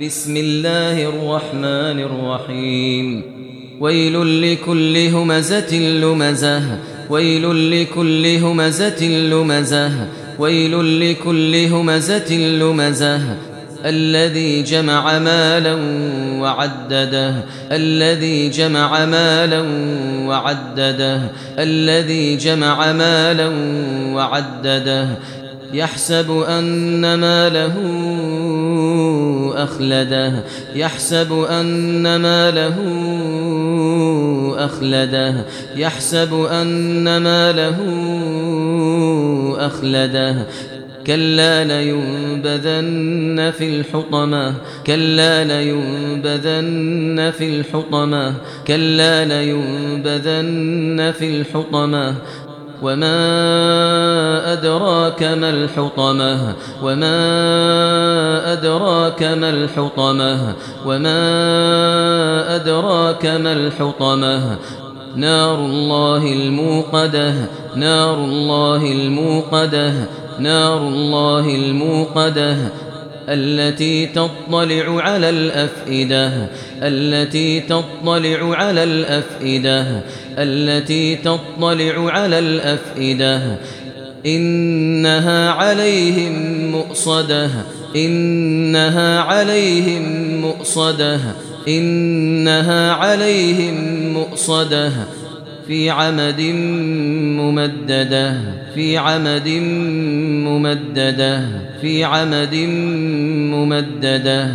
بسم الله الرحمن الرحيم ويل لكل همزة لمزة ويل لكل همزة لمزة ويل لكل همزة لمزة الذي جمع مالا وعدده الذي جمع مالا وعدده الذي جمع مالا وعدده يحسب أن ماله أخلده يحسب أن ماله أخلده يحسب أن ماله أخلده. كلا لينبذن في الحطمة كلا لينبذن في الحطمة كلا لينبذن في الحطمة. وما أدراك ما الحطمة وما أدراك ما الحطمة وما أدراك ما الحطمة نار الله الموقدة نار الله الموقدة نار الله الموقدة التي تطلع على الأفئدة التي تطلع على الأفئدة التي تطلع على الأفئدة إنها عليهم مؤصدة. إنها عليهم مؤصدة. إنها عليهم مؤصدة. في عمد ممددة. في عمد ممددة. في عمد ممددة.